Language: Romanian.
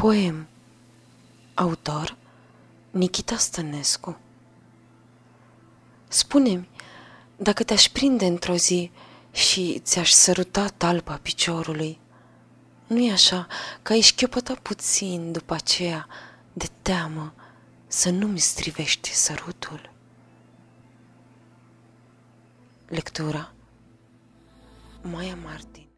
Poem. Autor Nikita Stănescu. Spune-mi, dacă te-aș prinde într-o zi și ți-aș săruta talpa piciorului, nu-i așa că ai șchiopăta puțin după aceea de teamă să nu-mi strivești sărutul? Lectura. Maia Martin.